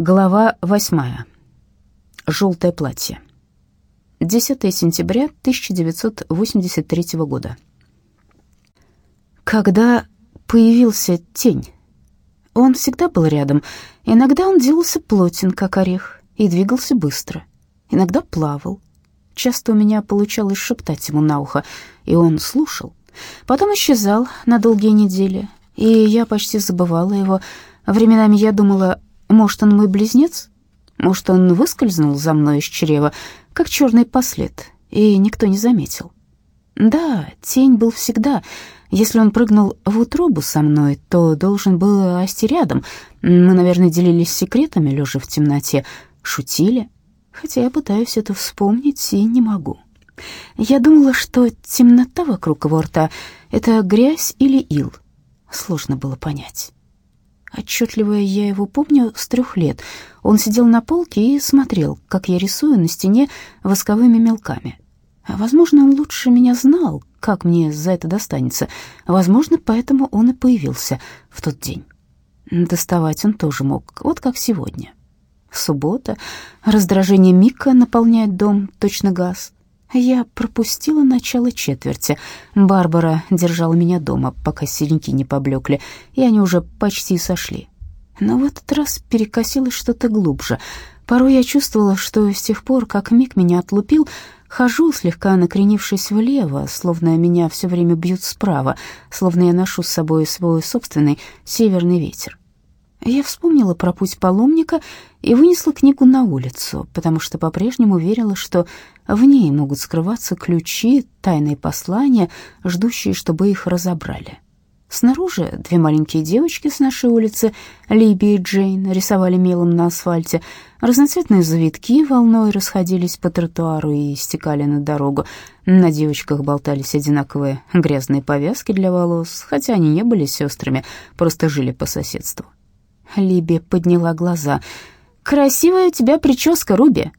Глава восьмая. Желтое платье. 10 сентября 1983 года. Когда появился тень, он всегда был рядом. Иногда он делался плотен, как орех, и двигался быстро. Иногда плавал. Часто у меня получалось шептать ему на ухо, и он слушал. Потом исчезал на долгие недели, и я почти забывала его. Временами я думала, может, он мой близнец? Может, он выскользнул за мной из чрева, как черный послед, и никто не заметил? Да, тень был всегда. Если он прыгнул в утробу со мной, то должен был расти рядом. Мы, наверное, делились секретами, лежа в темноте, шутили. Хотя я пытаюсь это вспомнить и не могу. Я думала, что темнота вокруг его рта — это грязь или ил. Сложно было понять. Отчетливо я его помню с трех лет. Он сидел на полке и смотрел, как я рисую на стене восковыми мелками. Возможно, он лучше меня знал, как мне за это достанется. Возможно, поэтому он и появился в тот день. Доставать он тоже мог, вот как сегодня. Суббота, раздражение Мика наполняет дом, точно газ. Я пропустила начало четверти. Барбара держала меня дома, пока синяки не поблекли, и они уже почти сошли. Но в этот раз перекосилось что-то глубже. Порой я чувствовала, что с тех пор, как Мик меня отлупил, хожу, слегка накренившись влево, словно меня все время бьют справа, словно я ношу с собой свой собственный северный ветер. Я вспомнила про путь паломника и вынесла книгу на улицу, потому что по-прежнему верила, что в ней могут скрываться ключи, тайные послания, ждущие, чтобы их разобрали. Снаружи две маленькие девочки с нашей улицы, Либи и Джейн, рисовали мелом на асфальте. Разноцветные завитки волной расходились по тротуару и стекали на дорогу. На девочках болтались одинаковые грязные повязки для волос, хотя они не были сестрами, просто жили по соседству. Либи подняла глаза. «Красивая у тебя прическа, Руби!»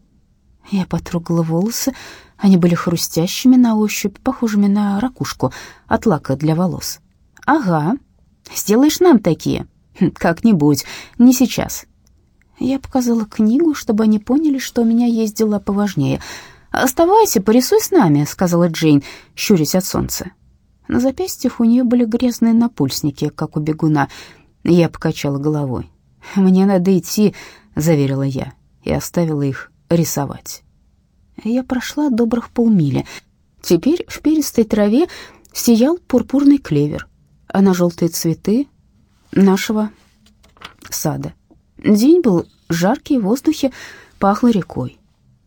Я потрогала волосы. Они были хрустящими на ощупь, похожими на ракушку от лака для волос. «Ага. Сделаешь нам такие?» «Хм, «Как-нибудь. Не сейчас». Я показала книгу, чтобы они поняли, что у меня есть дела поважнее. «Оставайся, порисуй с нами», — сказала Джейн, щурясь от солнца. На запястьях у нее были грязные напульсники, как у бегуна. Я покачала головой. «Мне надо идти», — заверила я, и оставила их рисовать. Я прошла добрых полмили. Теперь в перистой траве сиял пурпурный клевер, а на желтые цветы нашего сада. День был жаркий, в воздухе пахло рекой.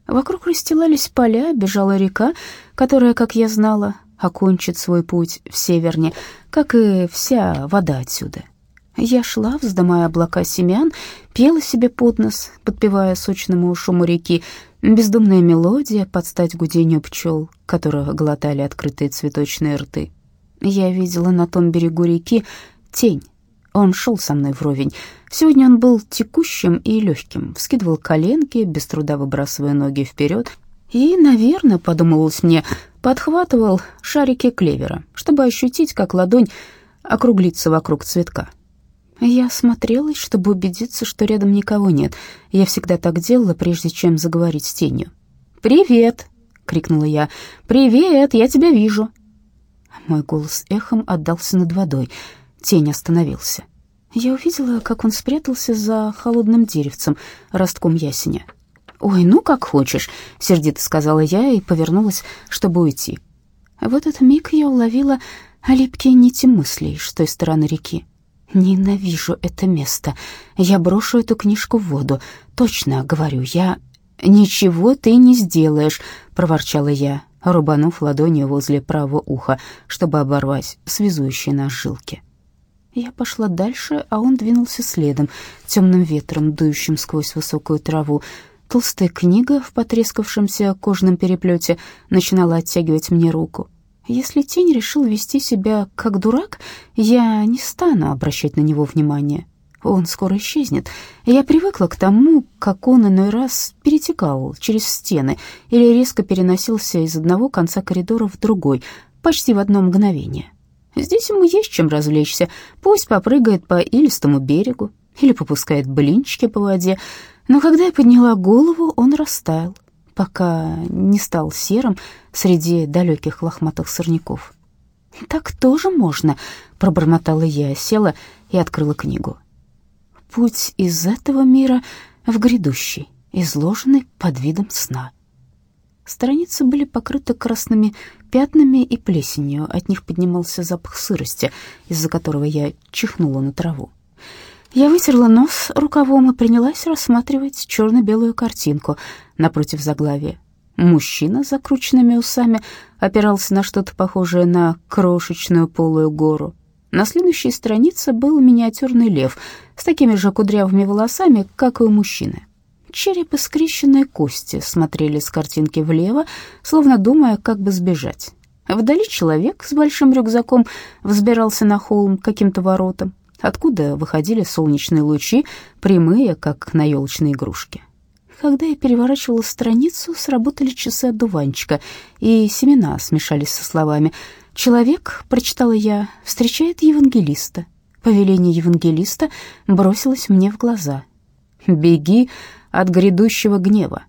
Вокруг расстилались поля, бежала река, которая, как я знала, окончит свой путь в северне, как и вся вода отсюда. Я шла, вздымая облака семян, пела себе под нос, подпевая сочному шуму реки, бездумная мелодия под стать гудению пчел, которых глотали открытые цветочные рты. Я видела на том берегу реки тень. Он шел со мной вровень. Сегодня он был текущим и легким, вскидывал коленки, без труда выбрасывая ноги вперед, и, наверное, подумалось мне, подхватывал шарики клевера, чтобы ощутить, как ладонь округлится вокруг цветка. Я осмотрелась, чтобы убедиться, что рядом никого нет. Я всегда так делала, прежде чем заговорить с тенью. «Привет!» — крикнула я. «Привет! Я тебя вижу!» Мой голос эхом отдался над водой. Тень остановился. Я увидела, как он спрятался за холодным деревцем, ростком ясеня. «Ой, ну как хочешь», — сердито сказала я и повернулась, чтобы уйти. В этот миг я уловила липкие нити мыслей с той стороны реки. Ненавижу это место. Я брошу эту книжку в воду. Точно, говорю, я... «Ничего ты не сделаешь», — проворчала я, рубанув ладонью возле правого уха, чтобы оборвать связующие нас жилки. Я пошла дальше, а он двинулся следом, темным ветром, дующим сквозь высокую траву. Толстая книга в потрескавшемся кожаном переплете начинала оттягивать мне руку. Если тень решил вести себя как дурак, я не стану обращать на него внимания. Он скоро исчезнет. Я привыкла к тому, как он иной раз перетекал через стены или резко переносился из одного конца коридора в другой, почти в одно мгновение. Здесь ему есть чем развлечься. Пусть попрыгает по илистому берегу. или попускает блинчики по воде, но когда я подняла голову, он растаял, пока не стал серым среди далеких лохматых сорняков. «Так тоже можно», — пробормотала я, села и открыла книгу. «Путь из этого мира в грядущий, изложенный под видом сна». Страницы были покрыты красными пятнами и плесенью, от них поднимался запах сырости, из-за которого я чихнула на траву. Я вытерла нос рукавом и принялась рассматривать черно-белую картинку напротив заглавия. Мужчина с закрученными усами опирался на что-то похожее на крошечную полую гору. На следующей странице был миниатюрный лев с такими же кудрявыми волосами, как и у мужчины. Череп и скрещенные кости смотрели с картинки влево, словно думая, как бы сбежать. Вдали человек с большим рюкзаком взбирался на холм каким-то воротам откуда выходили солнечные лучи, прямые, как на елочной игрушке. Когда я переворачивала страницу, сработали часы одуванчика, и семена смешались со словами. «Человек», — прочитала я, — «встречает евангелиста». Повеление евангелиста бросилось мне в глаза. «Беги от грядущего гнева».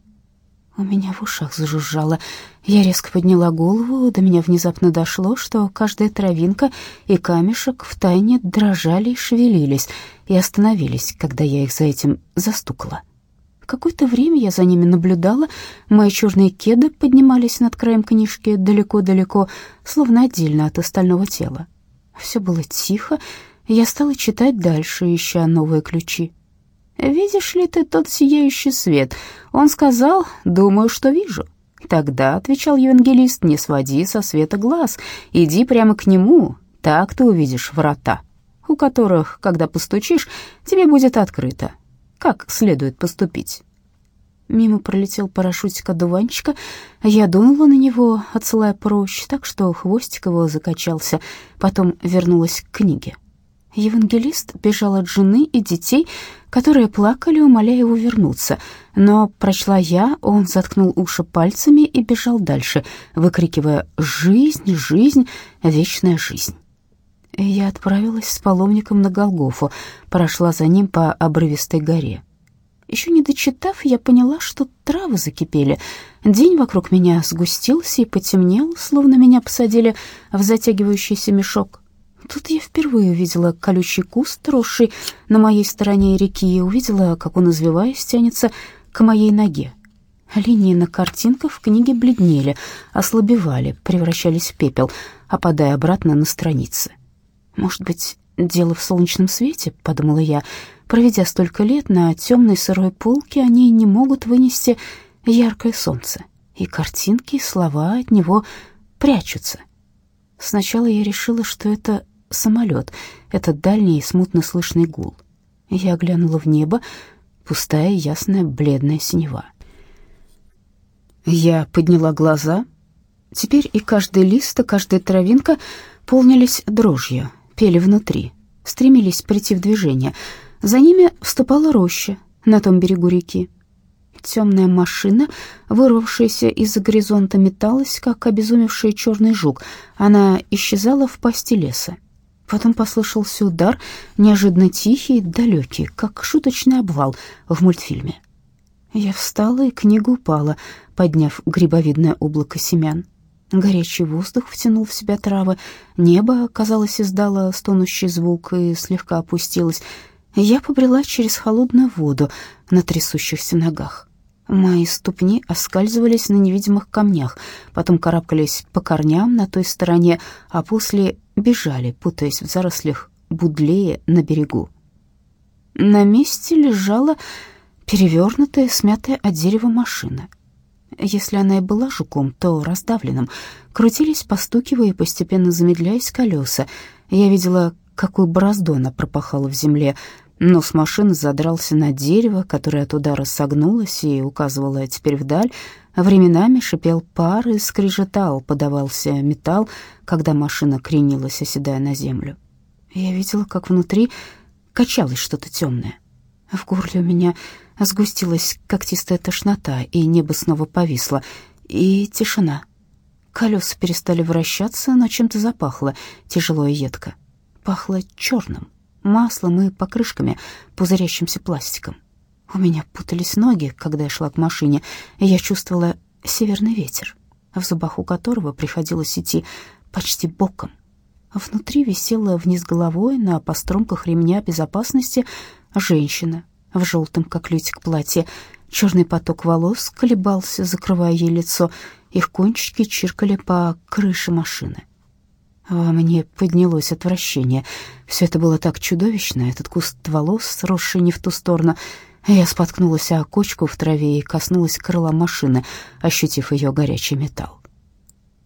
У меня в ушах зажужжало. Я резко подняла голову, до меня внезапно дошло, что каждая травинка и камешек втайне дрожали и шевелились, и остановились, когда я их за этим застукала. Какое-то время я за ними наблюдала, мои черные кеды поднимались над краем книжки далеко-далеко, словно отдельно от остального тела. Все было тихо, я стала читать дальше, ища новые ключи. «Видишь ли ты тот сияющий свет?» Он сказал, «Думаю, что вижу». «Тогда», — отвечал евангелист, — «не своди со света глаз, иди прямо к нему, так ты увидишь врата, у которых, когда постучишь, тебе будет открыто. Как следует поступить?» Мимо пролетел парашютик одуванчика, я дунула на него, отсылая прочь, так что хвостик его закачался, потом вернулась к книге. Евангелист бежал от жены и детей, которые плакали, умоляя его вернуться. Но прочла я, он заткнул уши пальцами и бежал дальше, выкрикивая «Жизнь, жизнь, вечная жизнь». Я отправилась с паломником на Голгофу, прошла за ним по обрывистой горе. Еще не дочитав, я поняла, что травы закипели. День вокруг меня сгустился и потемнел, словно меня посадили в затягивающийся мешок. Тут я впервые увидела колючий куст, росший на моей стороне реки, и увидела, как он, извиваясь, тянется к моей ноге. Линии на картинках в книге бледнели, ослабевали, превращались в пепел, опадая обратно на страницы. «Может быть, дело в солнечном свете?» — подумала я. Проведя столько лет на темной сырой полке, они не могут вынести яркое солнце, и картинки, и слова от него прячутся. Сначала я решила, что это самолет, этот дальний и смутно слышный гул. Я глянула в небо, пустая, ясная, бледная синева. Я подняла глаза. Теперь и каждый лист, и каждая травинка полнились дрожью, пели внутри, стремились прийти в движение. За ними вступала роща на том берегу реки. Темная машина, вырвавшаяся из-за горизонта, металась, как обезумевший черный жук. Она исчезала в пасти леса. Потом послышался удар, неожиданно тихий, далекий, как шуточный обвал в мультфильме. Я встала, и книга упала, подняв грибовидное облако семян. Горячий воздух втянул в себя травы, небо, казалось, издало стонущий звук и слегка опустилось. Я побрела через холодную воду на трясущихся ногах. Мои ступни оскальзывались на невидимых камнях, потом карабкались по корням на той стороне, а после бежали, путаясь в зарослях будлея на берегу. На месте лежала перевернутая, смятая от дерева машина. Если она и была жуком, то раздавленным. Крутились, постукивая и постепенно замедляясь колеса. Я видела, какую борозду она пропахала в земле, Нос машины задрался на дерево, которое от удара согнулось и указывало теперь вдаль. Временами шипел пар и скрежетал, подавался металл, когда машина кренилась, оседая на землю. Я видела, как внутри качалось что-то темное. В горле у меня сгустилась когтистая тошнота, и небо снова повисло, и тишина. Колеса перестали вращаться, но чем-то запахло, тяжело и едко. Пахло черным маслом и покрышками, пузырящимся пластиком. У меня путались ноги, когда я шла к машине, и я чувствовала северный ветер, в зубах у которого приходилось идти почти боком. Внутри висела вниз головой на постромках ремня безопасности женщина в желтом, как лютик, платье. Черный поток волос колебался, закрывая ей лицо. Их кончики чиркали по крыше машины. Во мне поднялось отвращение. Все это было так чудовищно, этот куст волос, росший не в ту сторону. Я споткнулась о кочку в траве и коснулась крыла машины, ощутив ее горячий металл.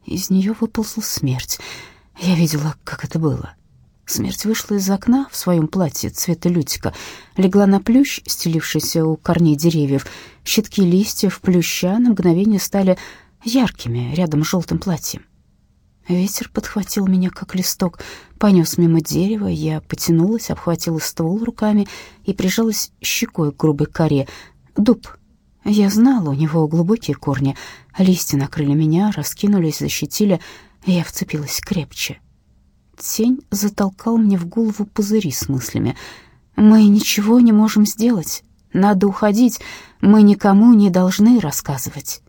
Из нее выползла смерть. Я видела, как это было. Смерть вышла из окна в своем платье цвета лютика, легла на плющ, стелившийся у корней деревьев. Щитки листьев плюща на мгновение стали яркими рядом с желтым платьем. Ветер подхватил меня, как листок, понес мимо дерева, я потянулась, обхватила ствол руками и прижалась щекой к грубой коре. Дуб. Я знала, у него глубокие корни. Листья накрыли меня, раскинулись, защитили. Я вцепилась крепче. Тень затолкал мне в голову пузыри с мыслями. «Мы ничего не можем сделать. Надо уходить. Мы никому не должны рассказывать».